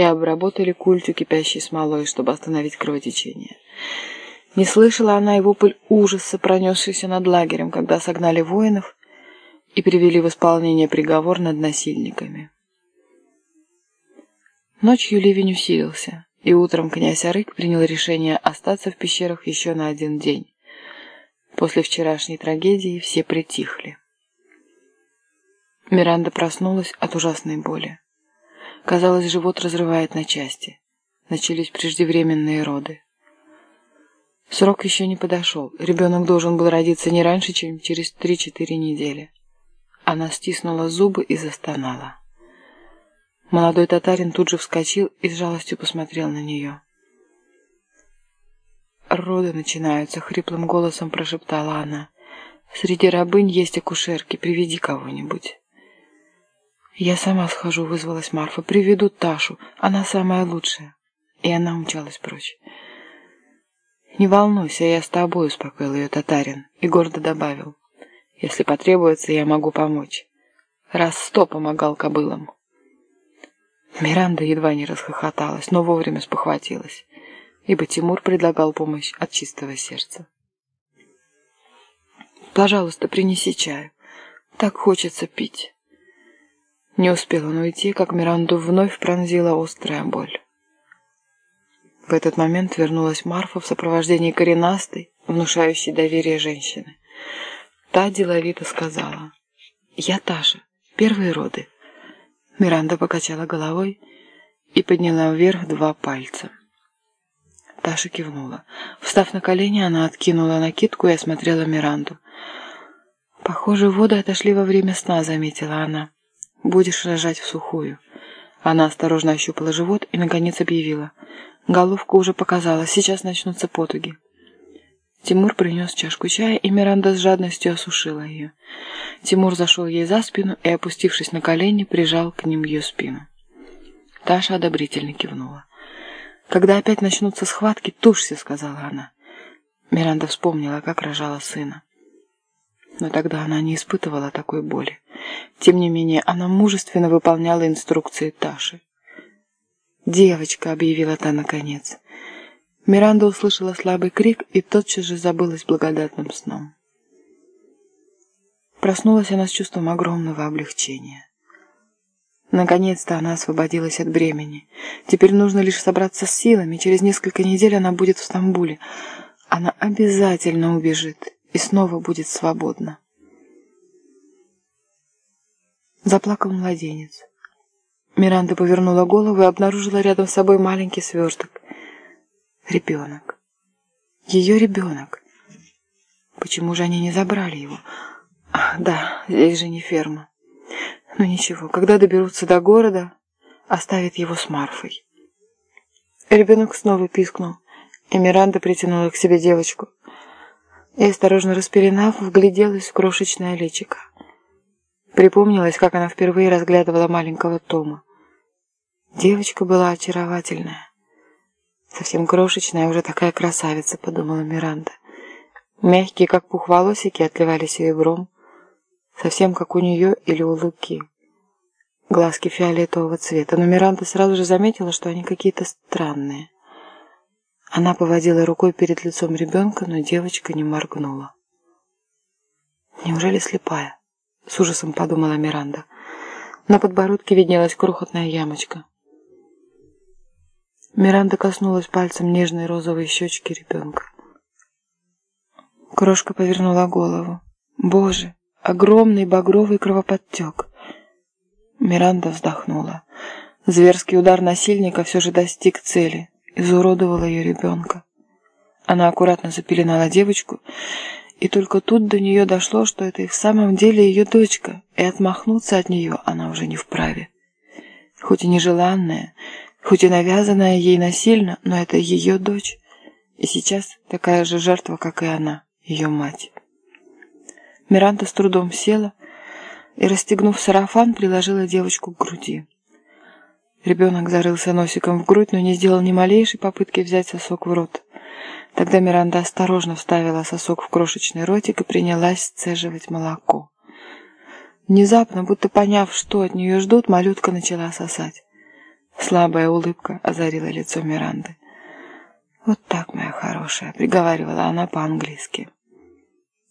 и обработали культю кипящей смолой, чтобы остановить кровотечение. Не слышала она и вопль ужаса, пронесшийся над лагерем, когда согнали воинов и привели в исполнение приговор над насильниками. Ночью ливень усилился, и утром князь Арык принял решение остаться в пещерах еще на один день. После вчерашней трагедии все притихли. Миранда проснулась от ужасной боли. Казалось, живот разрывает на части. Начались преждевременные роды. Срок еще не подошел. Ребенок должен был родиться не раньше, чем через 3-4 недели. Она стиснула зубы и застонала. Молодой татарин тут же вскочил и с жалостью посмотрел на нее. «Роды начинаются», — хриплым голосом прошептала она. «Среди рабынь есть акушерки, приведи кого-нибудь». «Я сама схожу», — вызвалась Марфа. «Приведу Ташу, она самая лучшая». И она умчалась прочь. «Не волнуйся, я с тобой», — успокоил ее татарин и гордо добавил. «Если потребуется, я могу помочь. Раз сто помогал кобылам». Миранда едва не расхохоталась, но вовремя спохватилась, ибо Тимур предлагал помощь от чистого сердца. «Пожалуйста, принеси чаю. Так хочется пить». Не успел он уйти, как Миранду вновь пронзила острая боль. В этот момент вернулась Марфа в сопровождении коренастой, внушающей доверие женщины. Та деловито сказала, «Я Таша, первые роды». Миранда покачала головой и подняла вверх два пальца. Таша кивнула. Встав на колени, она откинула накидку и осмотрела Миранду. «Похоже, воды отошли во время сна», — заметила она. «Будешь рожать в сухую». Она осторожно ощупала живот и, наконец, объявила. Головка уже показала, сейчас начнутся потуги. Тимур принес чашку чая, и Миранда с жадностью осушила ее. Тимур зашел ей за спину и, опустившись на колени, прижал к ним ее спину. Таша одобрительно кивнула. «Когда опять начнутся схватки, тушься», — сказала она. Миранда вспомнила, как рожала сына. Но тогда она не испытывала такой боли. Тем не менее, она мужественно выполняла инструкции Таши. «Девочка», — объявила та наконец. Миранда услышала слабый крик и тотчас же забылась благодатным сном. Проснулась она с чувством огромного облегчения. Наконец-то она освободилась от бремени. Теперь нужно лишь собраться с силами. Через несколько недель она будет в Стамбуле. Она обязательно убежит и снова будет свободна. Заплакал младенец. Миранда повернула голову и обнаружила рядом с собой маленький сверток. Ребенок. Ее ребенок. Почему же они не забрали его? Ах, да, здесь же не ферма. Ну ничего, когда доберутся до города, оставят его с Марфой. Ребенок снова пискнул, и Миранда притянула к себе девочку. И, осторожно распеленав, вгляделась в крошечное личико. Припомнилось, как она впервые разглядывала маленького Тома. Девочка была очаровательная. Совсем крошечная, уже такая красавица, подумала Миранда. Мягкие, как пух волосики, отливали серебром, совсем как у нее или у Луки. Глазки фиолетового цвета, но Миранда сразу же заметила, что они какие-то странные. Она поводила рукой перед лицом ребенка, но девочка не моргнула. Неужели слепая? С ужасом подумала Миранда. На подбородке виднелась крохотная ямочка. Миранда коснулась пальцем нежной розовой щечки ребенка. Крошка повернула голову. Боже, огромный багровый кровоподтек. Миранда вздохнула. Зверский удар насильника все же достиг цели, изуродовал ее ребенка. Она аккуратно запеленала девочку и только тут до нее дошло, что это и в самом деле ее дочка, и отмахнуться от нее она уже не вправе. Хоть и нежеланная, хоть и навязанная ей насильно, но это ее дочь, и сейчас такая же жертва, как и она, ее мать. Миранда с трудом села и, расстегнув сарафан, приложила девочку к груди. Ребенок зарылся носиком в грудь, но не сделал ни малейшей попытки взять сосок в рот. Тогда Миранда осторожно вставила сосок в крошечный ротик и принялась сцеживать молоко. Внезапно, будто поняв, что от нее ждут, малютка начала сосать. Слабая улыбка озарила лицо Миранды. «Вот так, моя хорошая», — приговаривала она по-английски.